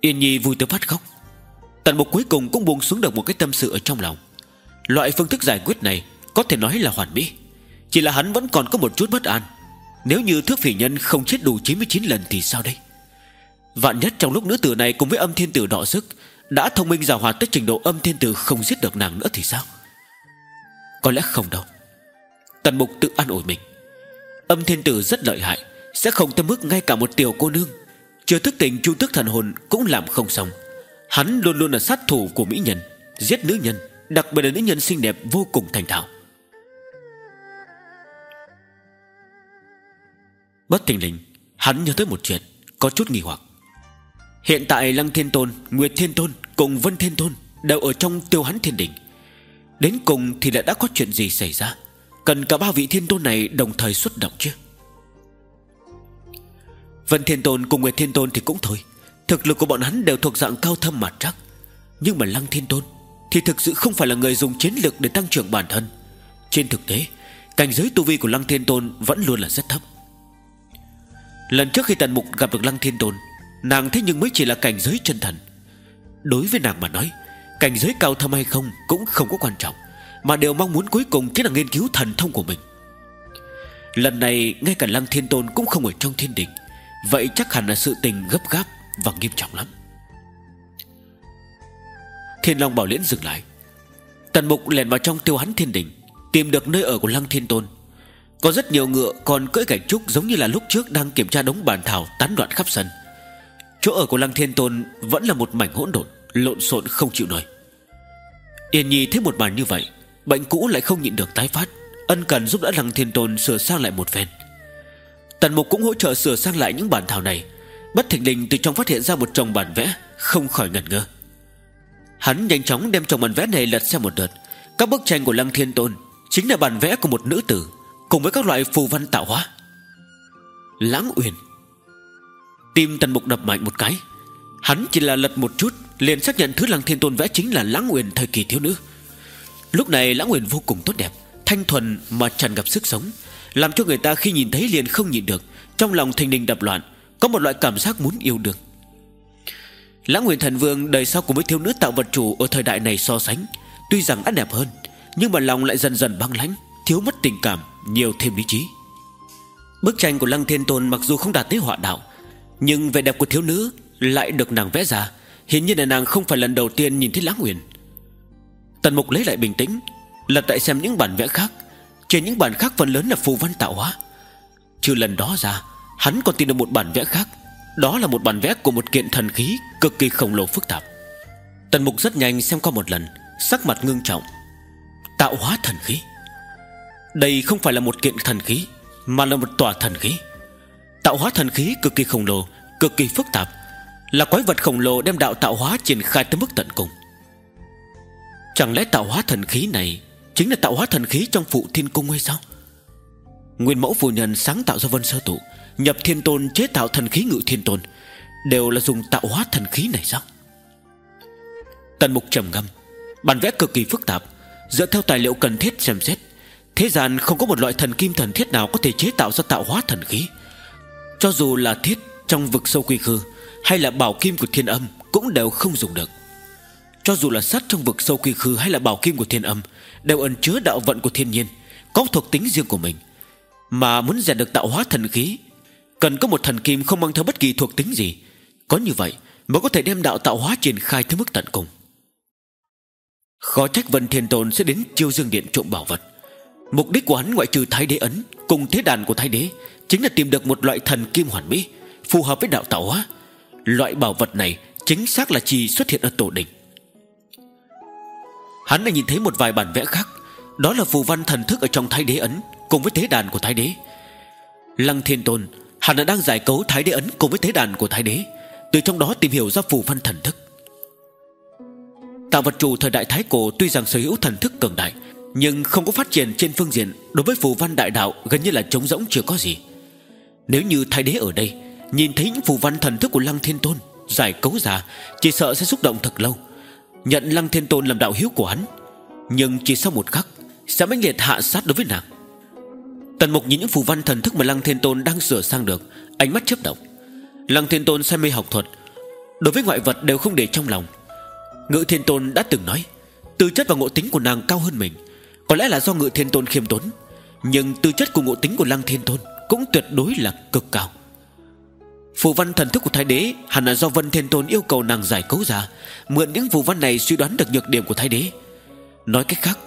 Yên Nhi vui tới phát khóc. Tần mục cuối cùng cũng buông xuống được một cái tâm sự ở trong lòng. Loại phương thức giải quyết này Có thể nói là hoàn mỹ, Chỉ là hắn vẫn còn có một chút bất an. Nếu như thước phỉ nhân không chết đủ 99 lần Thì sao đây? Vạn nhất trong lúc nữ tử này cùng với âm thiên tử đọ sức Đã thông minh giả hoạt tới trình độ âm thiên tử Không giết được nàng nữa thì sao? Có lẽ không đâu. Tần mục tự an ủi mình. Âm thiên tử rất lợi hại, sẽ không tới mức ngay cả một tiểu cô nương. Chưa thức tỉnh chu tức thần hồn Cũng làm không xong. Hắn luôn luôn là sát thủ của mỹ nhân, Giết nữ nhân, Đặc biệt là nữ nhân xinh đẹp vô cùng thành thạo. Bất tình lình, Hắn nhớ tới một chuyện, Có chút nghi hoặc. Hiện tại Lăng Thiên Tôn, Nguyệt Thiên Tôn Cùng Vân Thiên Tôn Đều ở trong tiêu hắn thiên đỉnh. Đến cùng thì đã đã có chuyện gì xảy ra? Cần cả ba vị thiên tôn này đồng thời xuất động chứ? Vân Thiên Tôn cùng Nguyệt Thiên Tôn thì cũng thôi. Thực lực của bọn hắn đều thuộc dạng cao thâm mặt chắc. Nhưng mà Lăng Thiên Tôn Thì thực sự không phải là người dùng chiến lược để tăng trưởng bản thân. Trên thực tế, Cảnh giới tu vi của Lăng Thiên Tôn Vẫn luôn là rất thấp. Lần trước khi Tần Mục gặp được Lăng Thiên Tôn, Nàng thế nhưng mới chỉ là cảnh giới chân thần. Đối với nàng mà nói Cảnh giới cao thâm hay không Cũng không có quan trọng, Mà đều mong muốn cuối cùng chính là nghiên cứu thần thông của mình. Lần này, ngay cả Lăng Thiên Tôn cũng không ở trong thiên đình Vậy chắc hẳn là sự tình gấp gáp Và nghiêm trọng lắm. Thiên Long Bảo Liễn dừng lại. Tần Mục lèn vào trong tiêu hắn thiên đình Tìm được nơi ở của Lăng Thiên Tôn. Có rất nhiều ngựa còn cưỡi gạch trúc Giống như là lúc trước đang kiểm tra đống bàn thảo Tán đoạn khắp sân. Chỗ ở của Lăng Thiên Tôn Vẫn là một mảnh hỗn độn. Lộn xộn không chịu nổi. Yên Nhi thấy một màn như vậy, Bệnh cũ lại không nhịn được tái phát, Ân cần giúp đỡ Lăng Thiên Tôn sửa sang lại một phen. Tần Mục cũng hỗ trợ sửa sang lại những bản thảo này. Bất thình lình từ trong phát hiện ra một chồng bản vẽ, Không khỏi ngẩn ngơ. Hắn nhanh chóng đem chồng bản vẽ này lật xem một đợt. Các bức tranh của Lăng Thiên Tôn Chính là bản vẽ của một nữ tử Cùng với các loại phù văn tạo hóa. Lãng Uyển. Tim Tần Mục đập mạnh một cái. Hắn chỉ là lật một chút liền xác nhận thứ Lăng Thiên Tôn vẽ chính là Lãng Uyển thời kỳ thiếu nữ Lúc này Lãng Uyển vô cùng tốt đẹp, Thanh thuần mà tràn ngập sức sống, Làm cho người ta khi nhìn thấy liền không nhịn được, Trong lòng thình đình đập loạn, Có một loại cảm giác muốn yêu đương. Lãng Uyển Thần Vương đời sau cùng với thiếu nữ tạo vật chủ Ở thời đại này so sánh, Tuy rằng đã đẹp hơn, Nhưng mà lòng lại dần dần băng lãnh, Thiếu mất tình cảm, Nhiều thêm lý trí Bức tranh của Lăng Thiên Tôn mặc dù không đạt tới họa đạo, Nhưng vẻ đẹp của thiếu nữ Lại được nàng vẽ ra Hiện nhiên là nàng không phải lần đầu tiên nhìn thấy Lãng Uyển Tần Mục lấy lại bình tĩnh, Lật lại xem những bản vẽ khác. Trên những bản khác phần lớn là phù văn tạo hóa. Trừ lần đó ra, Hắn còn tìm được một bản vẽ khác. Đó là một bản vẽ của một kiện thần khí Cực kỳ khổng lồ phức tạp. Tần Mục rất nhanh xem qua một lần, Sắc mặt ngưng trọng. Tạo hóa thần khí? Đây không phải là một kiện thần khí, Mà là một tòa thần khí. Tạo hóa thần khí cực kỳ khổng lồ, Cực kỳ phức tạp. Là quái vật khổng lồ đem đạo tạo hóa triển khai tới mức tận cùng. Chẳng lẽ tạo hóa thần khí này Chính là tạo hóa thần khí trong phụ thiên cung hay sao? Nguyên mẫu phụ nhân sáng tạo ra vân sơ tụ, Nhập thiên tôn chế tạo thần khí ngự thiên tôn, Đều là dùng tạo hóa thần khí này sao? Tần mục trầm ngâm, Bản vẽ cực kỳ phức tạp, Dựa theo tài liệu cần thiết xem xét, Thế gian không có một loại thần kim thần thiết nào Có thể chế tạo ra tạo hóa thần khí. Cho dù là thiết trong vực sâu quy khư hay là bảo kim của thiên âm Cũng đều không dùng được. Cho dù là sắt trong vực sâu quy khư Hay là bảo kim của thiên âm, Đều ẩn chứa đạo vận của thiên nhiên, Có thuộc tính riêng của mình. Mà muốn rèn được tạo hóa thần khí, Cần có một thần kim không mang theo bất kỳ thuộc tính gì. Có như vậy Mới có thể đem đạo tạo hóa triển khai tới mức tận cùng. Khó trách Vân Thiên Tôn sẽ đến chiêu dương điện trộm bảo vật. Mục đích của hắn ngoại trừ Thái Đế Ấn Cùng thế đàn của Thái Đế Chính là tìm được một loại thần kim hoàn mỹ, Phù hợp với đạo tạo hóa. Loại bảo vật này chính xác là chỉ xuất hiện ở tổ đình. Hắn đã nhìn thấy một vài bản vẽ khác, Đó là phù văn thần thức ở trong Thái Đế Ấn Cùng với thế đàn của Thái Đế. Lăng Thiên Tôn, Hắn đã đang giải cấu Thái Đế Ấn cùng với thế đàn của Thái Đế, Từ trong đó tìm hiểu ra phù văn thần thức. Tạo vật chủ thời đại Thái Cổ Tuy rằng sở hữu thần thức cường đại, Nhưng không có phát triển trên phương diện Đối với phù văn đại đạo gần như là trống rỗng chưa có gì. Nếu như Thái Đế ở đây Nhìn thấy những phù văn thần thức của Lăng Thiên Tôn, Giải cấu ra Chỉ sợ sẽ xúc động thật lâu. Nhận Lăng Thiên Tôn làm đạo hiếu của hắn, Nhưng chỉ sau một khắc, Sẽ mãnh liệt hạ sát đối với nàng. Tần mục nhìn những phù văn thần thức mà Lăng Thiên Tôn đang sửa sang được, Ánh mắt chớp động. Lăng Thiên Tôn say mê học thuật, Đối với ngoại vật đều không để trong lòng. Ngự Thiên Tôn đã từng nói, Tư chất và ngộ tính của nàng cao hơn mình, Có lẽ là do Ngự Thiên Tôn khiêm tốn, Nhưng tư chất của ngộ tính của Lăng Thiên Tôn Cũng tuyệt đối là cực cao. Phù văn thần thức của Thái Đế Hẳn là do Vân Thiên Tôn yêu cầu nàng giải cấu ra. Mượn những phù văn này suy đoán được nhược điểm của Thái Đế. Nói cách khác,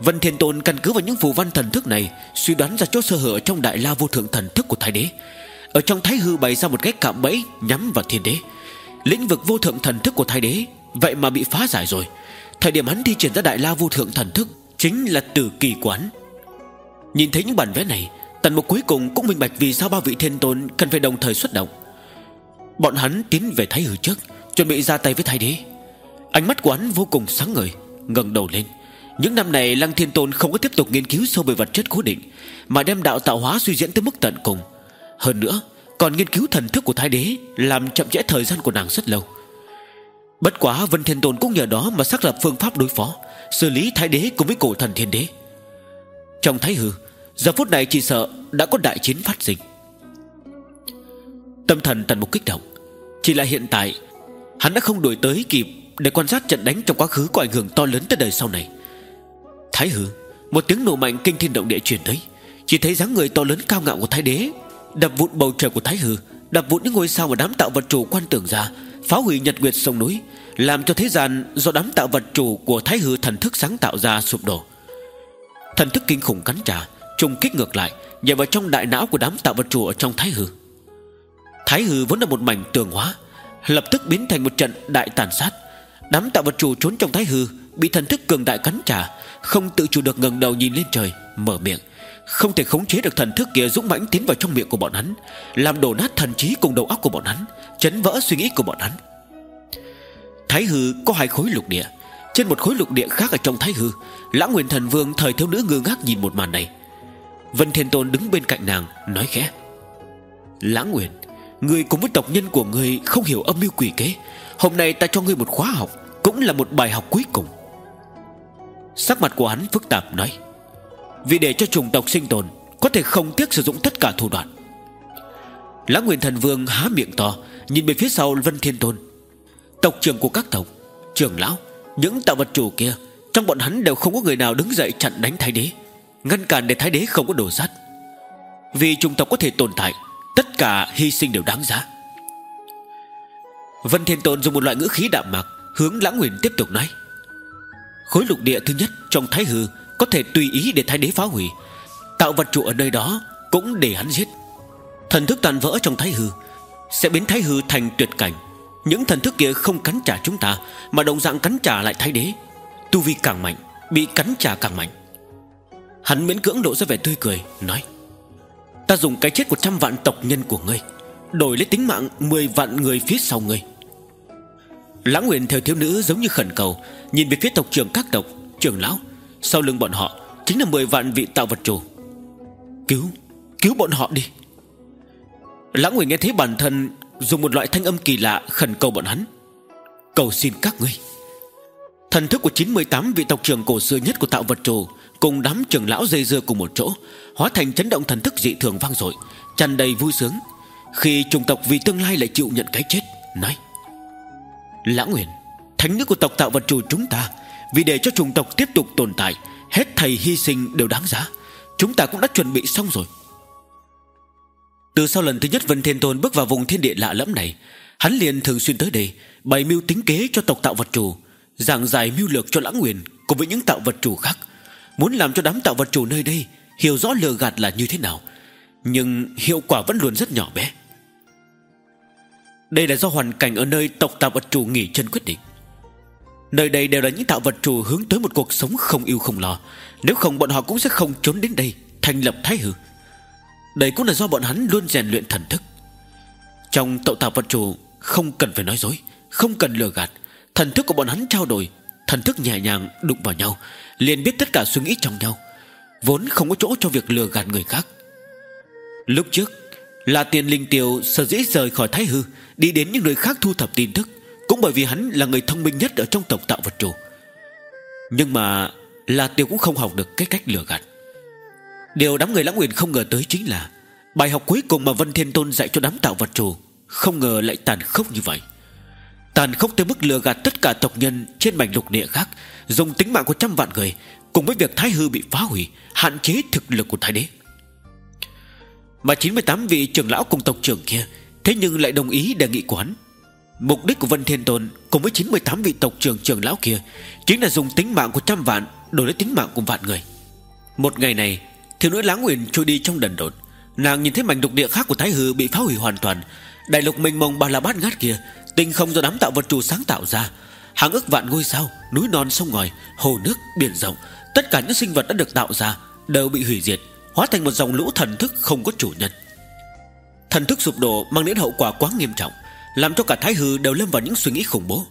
Vân Thiên Tôn căn cứ vào những phù văn thần thức này Suy đoán ra chỗ sơ hở trong đại la vô thượng thần thức của Thái Đế. Ở trong Thái Hư bày ra một cái cạm bẫy Nhắm vào Thiên Đế. Lĩnh vực vô thượng thần thức của Thái Đế Vậy mà bị phá giải rồi. Thời điểm hắn thi triển ra đại la vô thượng thần thức Chính là từ kỳ quán. Nhìn thấy những bản vẽ này, Tần mục cuối cùng cũng minh bạch vì sao ba vị thiên tôn Cần phải đồng thời xuất động. Bọn hắn tiến về Thái Hư trước, Chuẩn bị ra tay với Thái Đế. Ánh mắt của hắn vô cùng sáng ngời, ngẩng đầu lên. Những năm này, Lăng Thiên Tôn không có tiếp tục nghiên cứu sâu về vật chất cố định, Mà đem đạo tạo hóa suy diễn tới mức tận cùng. Hơn nữa, Còn nghiên cứu thần thức của Thái Đế, Làm chậm trễ thời gian của nàng rất lâu. Bất quá Vân Thiên Tôn cũng nhờ đó Mà xác lập phương pháp đối phó, Xử lý Thái Đế cùng với cổ thần Thiên Đế. Trong Thái Hư, Giờ phút này chỉ sợ đã có đại chiến phát sinh. Tâm thần tần một kích động. Chỉ là hiện tại, Hắn đã không đổi tới kịp Để quan sát trận đánh trong quá khứ có ảnh hưởng to lớn tới đời sau này. Thái hư, Một tiếng nổ mạnh kinh thiên động địa truyền tới. Chỉ thấy dáng người to lớn cao ngạo của thái đế, Đập vụn bầu trời của thái hư, Đập vụn những ngôi sao mà đám tạo vật chủ quan tưởng ra, Phá hủy nhật nguyệt sông núi, Làm cho thế gian do đám tạo vật chủ Của thái hư thần thức sáng tạo ra sụp đổ. Thần thức kinh khủng cắn trả, Trùng kích ngược lại, Nhảy vào trong đại não của đám tạo vật chủ ở trong thái hư. Thái hư vốn là một mảnh tường hóa, Lập tức biến thành một trận đại tàn sát. Đám tạo vật chủ trốn trong thái hư Bị thần thức cường đại cắn trả, Không tự chủ được ngẩng đầu nhìn lên trời, Mở miệng. Không thể khống chế được thần thức kia dũng mãnh tiến vào trong miệng của bọn hắn, Làm đổ nát thần trí cùng đầu óc của bọn hắn, Chấn vỡ suy nghĩ của bọn hắn. Thái hư có hai khối lục địa. Trên một khối lục địa khác ở trong thái hư Lãng Nguyên Thần Vương, thời thiếu nữ ngơ ngác nhìn một màn này. Vân Thiên Tôn đứng bên cạnh nàng, Nói khẽ. Lãng Nguyên Người cùng với tộc nhân của người không hiểu âm mưu quỷ kế. Hôm nay ta cho ngươi một khóa học, Cũng là một bài học cuối cùng. Sắc mặt của hắn phức tạp nói, Vì để cho chủng tộc sinh tồn, Có thể không tiếc sử dụng tất cả thủ đoạn. Lãng Nguyên Thần Vương há miệng to, Nhìn về phía sau Vân Thiên Tôn. Tộc trưởng của các tộc, Trưởng lão, Những tạo vật chủ kia, Trong bọn hắn đều không có người nào đứng dậy chặn đánh thái đế, Ngăn cản để thái đế không có đổ sát. Vì chủng tộc có thể tồn tại Tất cả hy sinh đều đáng giá. Vân Thiên Tôn dùng một loại ngữ khí đạm mạc, Hướng Lãng Nguyền tiếp tục nói. Khối lục địa thứ nhất trong Thái Hư Có thể tùy ý để Thái Đế phá hủy. Tạo vật trụ ở nơi đó Cũng để hắn giết. Thần thức tàn vỡ trong Thái Hư Sẽ biến Thái Hư thành tuyệt cảnh. Những thần thức kia không cắn trả chúng ta, Mà đồng dạng cắn trả lại Thái Đế. Tu vi càng mạnh, Bị cắn trả càng mạnh. Hắn miễn cưỡng lộ ra vẻ tươi cười, Nói. Ta dùng cái chết của trăm vạn tộc nhân của ngươi, Đổi lấy tính mạng mười vạn người phía sau ngươi. Lãng nguyện theo thiếu nữ giống như khẩn cầu, Nhìn về phía tộc trưởng các tộc. Trưởng lão, Sau lưng bọn họ Chính là mười vạn vị tạo vật chủ. Cứu Cứu bọn họ đi. Lãng nguyện nghe thấy bản thân Dùng một loại thanh âm kỳ lạ khẩn cầu bọn hắn. Cầu xin các ngươi. Thần thức của 98 vị tộc trưởng cổ xưa nhất của tạo vật chủ Cùng đám trưởng lão dây dưa cùng một chỗ Hóa thành chấn động thần thức dị thường vang dội, tràn đầy vui sướng. Khi chủng tộc vì tương lai lại chịu nhận cái chết, Nói Lã nguyện Thánh nữ của tộc tạo vật chủ chúng ta, Vì để cho chủng tộc tiếp tục tồn tại, Hết thầy hy sinh đều đáng giá. Chúng ta cũng đã chuẩn bị xong rồi. Từ sau lần thứ nhất Vân Thiên Tôn bước vào vùng thiên địa lạ lẫm này, Hắn liền thường xuyên tới đây, Bày mưu tính kế cho tộc tạo vật chủ, Giảng giải mưu lược cho lãng nguyện Cùng với những tạo vật chủ khác. Muốn làm cho đám tạo vật chủ nơi đây Hiểu rõ lừa gạt là như thế nào, Nhưng hiệu quả vẫn luôn rất nhỏ bé. Đây là do hoàn cảnh ở nơi tộc tạo vật chủ nghỉ chân quyết định. Nơi đây đều là những tạo vật chủ hướng tới một cuộc sống không yêu không lo. Nếu không, bọn họ cũng sẽ không trốn đến đây, Thành lập thái hư. Đây cũng là do bọn hắn luôn rèn luyện thần thức. Trong tạo tạo vật chủ, Không cần phải nói dối, Không cần lừa gạt. Thần thức của bọn hắn trao đổi, Thần thức nhẹ nhàng đụng vào nhau, liền biết tất cả suy nghĩ trong nhau. Vốn không có chỗ cho việc lừa gạt người khác. Lúc trước, Là tiền linh tiêu sở dĩ rời khỏi thái hư, Đi đến những nơi khác thu thập tin tức, Cũng bởi vì hắn là người thông minh nhất Ở trong tộc tạo vật chủ. Nhưng mà là tiêu cũng không học được cái cách lừa gạt. Điều đám người lãng quyền không ngờ tới chính là Bài học cuối cùng mà Vân Thiên Tôn dạy cho đám tạo vật chủ Không ngờ lại tàn khốc như vậy. Tàn khốc tới mức lừa gạt tất cả tộc nhân Trên mảnh lục địa khác, Dùng tính mạng của trăm vạn người Cùng với việc Thái Hư bị phá hủy, Hạn chế thực lực của Thái Đế. Mà 98 vị trưởng lão cùng tộc trưởng kia, Thế nhưng lại đồng ý đề nghị của hắn. Mục đích của Vân Thiên Tôn Cùng với 98 vị tộc trưởng trưởng lão kia Chính là dùng tính mạng của trăm vạn Đổi lấy tính mạng của vạn người. Một ngày này, Thiếu nữ láng nguyện trôi đi trong đần độn. Nàng nhìn thấy mảnh lục địa khác của Thái Hư bị phá hủy hoàn toàn. Đại lục mênh mông bà la bát ngát kia, Tinh không do đám tạo vật chủ sáng tạo ra. Hàng ức vạn ngôi sao, Núi non sông ngòi, Hồ nước biển rộng Tất cả những sinh vật đã được tạo ra Đều bị hủy diệt, Hóa thành một dòng lũ thần thức không có chủ nhân. Thần thức sụp đổ mang đến hậu quả quá nghiêm trọng, Làm cho cả Thái Hư đều lâm vào những suy nghĩ khủng bố.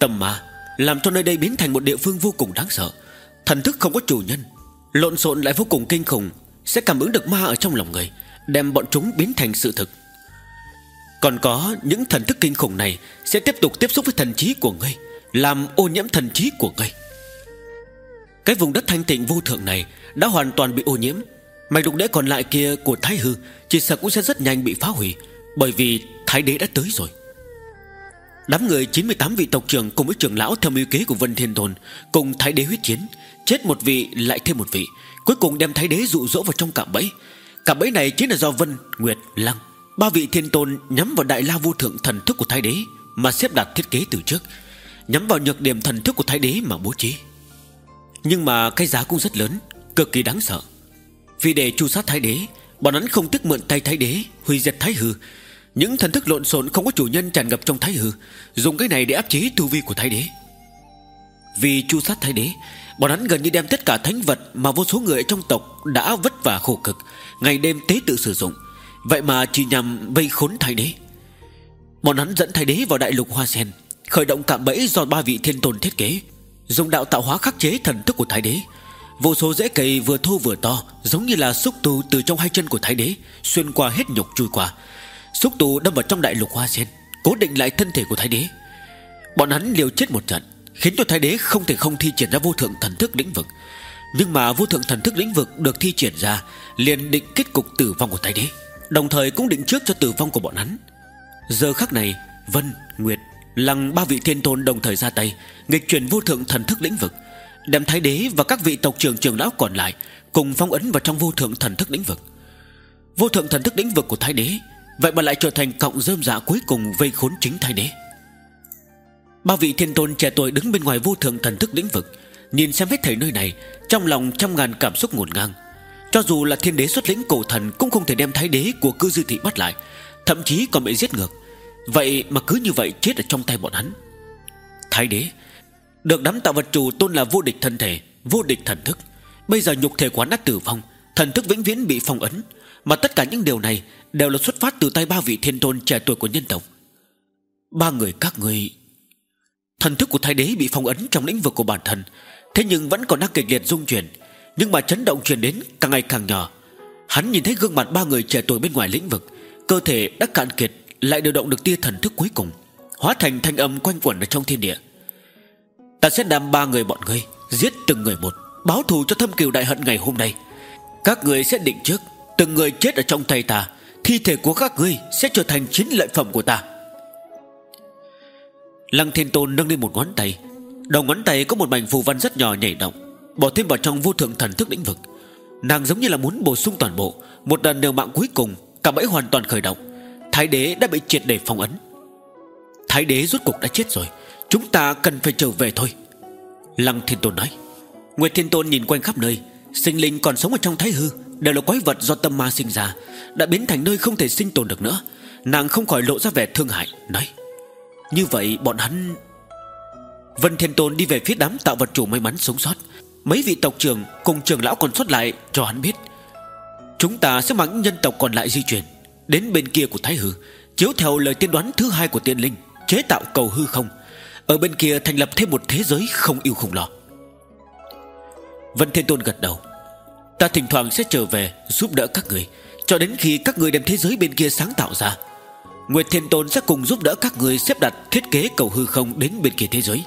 Tâm ma Làm cho nơi đây biến thành một địa phương vô cùng đáng sợ. Thần thức không có chủ nhân, Lộn xộn lại vô cùng kinh khủng, Sẽ cảm ứng được ma ở trong lòng người, Đem bọn chúng biến thành sự thực. Còn có những thần thức kinh khủng này Sẽ tiếp tục tiếp xúc với thần trí của ngươi, Làm ô nhiễm thần trí của ngươi. Cái vùng đất thanh tịnh vô thượng này Đã hoàn toàn bị ô nhiễm. Mạch lục đế còn lại kia của Thái Hư Chỉ sợ cũng sẽ rất nhanh bị phá hủy Bởi vì Thái Đế đã tới rồi. Đám người 98 vị tộc trưởng cùng với trưởng lão theo mưu kế của Vân Thiên Tôn Cùng Thái Đế huyết chiến Chết một vị lại thêm một vị Cuối cùng đem Thái Đế dụ dỗ vào trong cạm bẫy. Cạm bẫy này chính là do Vân, Nguyệt, Lăng Ba vị thiên tôn nhắm vào đại la vô thượng thần thức của Thái Đế Mà xếp đặt thiết kế từ trước Nhắm vào nhược điểm thần thức của Thái Đế mà bố trí. Nhưng mà cái giá cũng rất lớn, Cực kỳ đáng sợ. Vì để chu sát Thái Đế, Bọn hắn không tiếc mượn tay Thái Đế, Hủy diệt Thái Hư. Những thần thức lộn xộn không có chủ nhân tràn ngập trong Thái Hư, Dùng cái này để áp chế tu vi của Thái Đế. Vì chu sát Thái Đế, Bọn hắn gần như đem tất cả thánh vật Mà vô số người trong tộc đã vất vả khổ cực, Ngày đêm tế tự sử dụng. Vậy mà chỉ nhằm vây khốn Thái Đế. Bọn hắn dẫn Thái Đế vào đại lục Hoa Sen, Khởi động cạm bẫy do ba vị thiên tôn thiết kế. Dùng đạo tạo hóa khắc chế thần thức của Thái Đế. Vô số rễ cây vừa thô vừa to Giống như là xúc tu từ trong hai chân của Thái Đế Xuyên qua hết nhục chui qua. Xúc tu đâm vào trong đại lục hoa sen Cố định lại thân thể của Thái Đế. Bọn hắn liều chết một trận Khiến cho Thái Đế không thể không thi triển ra vô thượng thần thức lĩnh vực. Nhưng mà vô thượng thần thức lĩnh vực được thi triển ra liền định kết cục tử vong của Thái Đế. Đồng thời cũng định trước cho tử vong của bọn hắn. Giờ khắc này Vân, Nguyệt, Lăng ba vị thiên tôn đồng thời ra tay, Nghịch chuyển vô thượng thần thức lĩnh vực. Đem thái đế và các vị tộc trưởng trưởng lão còn lại Cùng phong ấn vào trong vô thượng thần thức lĩnh vực. Vô thượng thần thức lĩnh vực của thái đế, Vậy mà lại trở thành cộng dơm dạ cuối cùng Vây khốn chính thái đế. Ba vị thiên tôn trẻ tuổi đứng bên ngoài vô thượng thần thức lĩnh vực, Nhìn xem hết thảy nơi này, Trong lòng trăm ngàn cảm xúc ngổn ngang. Cho dù là thiên đế xuất lĩnh cổ thần Cũng không thể đem thái đế của cư dư thị bắt lại, Thậm chí còn bị giết ngược. Vậy mà cứ như vậy chết ở trong tay bọn hắn. Thái đế, Được đám tạo vật chủ tôn là vô địch thân thể, Vô địch thần thức. Bây giờ nhục thể quán đã tử vong, Thần thức vĩnh viễn bị phong ấn. Mà tất cả những điều này Đều là xuất phát từ tay ba vị thiên tôn trẻ tuổi của nhân tộc. Ba người các người Thần thức của thái đế bị phong ấn trong lĩnh vực của bản thân. Thế nhưng vẫn còn đang kịch liệt dung chuyển, Nhưng mà chấn động truyền đến càng ngày càng nhỏ. Hắn nhìn thấy gương mặt ba người trẻ tuổi bên ngoài lĩnh vực, Cơ thể đã cạn kiệt lại điều động được tia thần thức cuối cùng, Hóa thành thanh âm quanh quẩn ở trong thiên địa. Ta sẽ đem ba người bọn ngươi, Giết từng người một, Báo thù cho thâm kiều đại hận ngày hôm nay. Các người sẽ định trước, Từng người chết ở trong tay ta, Thi thể của các ngươi sẽ trở thành chiến lợi phẩm của ta. Lăng Thiên Tôn nâng lên một ngón tay. Đầu ngón tay có một mảnh phù văn rất nhỏ nhảy động, Bỏ thêm vào trong vô thượng thần thức lĩnh vực. Nàng giống như là muốn bổ sung toàn bộ, Một lần đều mạng cuối cùng, Cả bẫy hoàn toàn khởi động. Thái đế đã bị triệt để phong ấn. Thái đế rốt cuộc đã chết rồi, Chúng ta cần phải trở về thôi. Lăng Thiên Tôn nói. Nguyệt Thiên Tôn nhìn quanh khắp nơi, Sinh linh còn sống ở trong thái hư, Đều là quái vật do tâm ma sinh ra, Đã biến thành nơi không thể sinh tồn được nữa. Nàng không khỏi lộ ra vẻ thương hại, Nói. Như vậy bọn hắn Vân Thiên Tôn đi về phía đám tạo vật chủ may mắn sống sót. Mấy vị tộc trưởng cùng trưởng lão còn xuất lại Cho hắn biết. Chúng ta sẽ mang những nhân tộc còn lại di chuyển. Đến bên kia của Thái Hư, Chiếu theo lời tiên đoán thứ hai của tiên linh, Chế tạo cầu hư không. Ở bên kia thành lập thêm một thế giới không yêu không lo. Vân Thiên Tôn gật đầu. Ta thỉnh thoảng sẽ trở về giúp đỡ các người, Cho đến khi các người đem thế giới bên kia sáng tạo ra. Nguyệt Thiên Tôn sẽ cùng giúp đỡ các người xếp đặt thiết kế cầu hư không đến bên kia thế giới.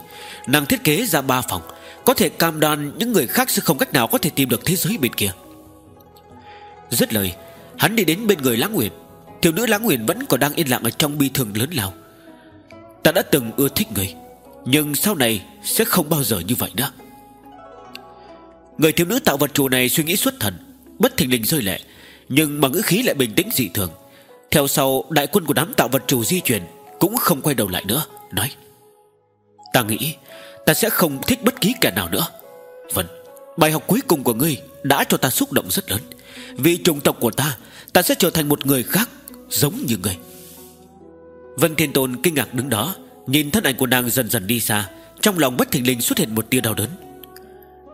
Nàng thiết kế ra ba phòng, Có thể cam đoan những người khác sẽ không cách nào có thể tìm được thế giới bên kia. Dứt lời, Hắn đi đến bên người Lãng Nguyệt. Thiếu nữ Lãng huyền vẫn còn đang yên lặng ở trong bi thường lớn lao. Ta đã từng ưa thích người, Nhưng sau này sẽ không bao giờ như vậy nữa. Người thiếu nữ tạo vật chủ này suy nghĩ xuất thần, Bất thình lình rơi lệ, Nhưng mà ngữ khí lại bình tĩnh dị thường. Theo sau, đại quân của đám tạo vật chủ di chuyển Cũng không quay đầu lại nữa, Nói, Ta nghĩ ta sẽ không thích bất kỳ kẻ nào nữa. Vâng Bài học cuối cùng của ngươi Đã cho ta xúc động rất lớn. Vì chủng tộc của ta Ta sẽ trở thành một người khác Giống như người. Vân Thiên Tôn kinh ngạc đứng đó, Nhìn thân ảnh của nàng dần dần đi xa, Trong lòng bất thình lình xuất hiện một tia đau đớn.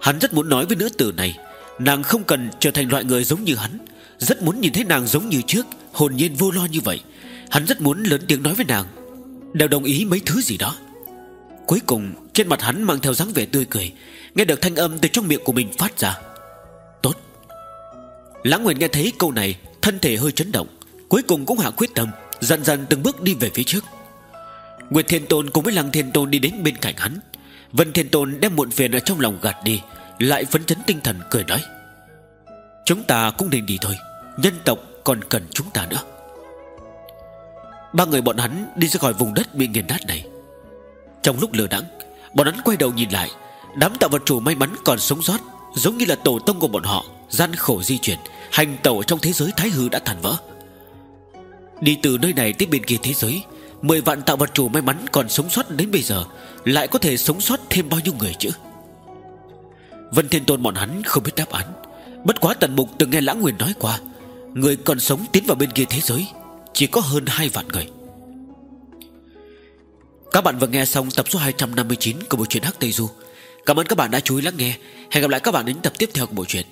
Hắn rất muốn nói với nữ tử này, Nàng không cần trở thành loại người giống như hắn, Rất muốn nhìn thấy nàng giống như trước, Hồn nhiên vô lo như vậy. Hắn rất muốn lớn tiếng nói với nàng, Đều đồng ý mấy thứ gì đó. Cuối cùng, trên mặt hắn mang theo dáng vẻ tươi cười, Nghe được thanh âm từ trong miệng của mình phát ra. Tốt. Lãng Nguyệt nghe thấy câu này, Thân thể hơi chấn động. Cuối cùng cũng hạ quyết tâm, Dần dần từng bước đi về phía trước. Nguyệt Thiên Tôn cùng với Lăng Thiên Tôn đi đến bên cạnh hắn. Vân Thiên Tôn đem muộn phiền ở trong lòng gạt đi, Lại phấn chấn tinh thần cười nói, Chúng ta cũng nên đi thôi, Nhân tộc còn cần chúng ta nữa. Ba người bọn hắn đi ra khỏi vùng đất bị nghiền nát này. Trong lúc lừa đắng Bọn hắn quay đầu nhìn lại, Đám tạo vật chủ may mắn còn sống sót, Giống như là tổ tông của bọn họ, Gian khổ di chuyển, Hành tẩu trong thế giới thái hư đã tàn vỡ. Đi từ nơi này tới bên kia thế giới, Mười vạn tạo vật chủ may mắn còn sống sót đến bây giờ, Lại có thể sống sót thêm bao nhiêu người chứ? Vân Thiên Tôn bọn hắn không biết đáp án. Bất quá tần mục từng nghe Lãng Nguyên nói qua, Người còn sống tiến vào bên kia thế giới, Chỉ có hơn hai vạn người. Các bạn vừa nghe xong tập số 259 của bộ truyện Hắc Tây Du. Cảm ơn các bạn đã chú ý lắng nghe. Hẹn gặp lại các bạn đến tập tiếp theo của bộ truyện.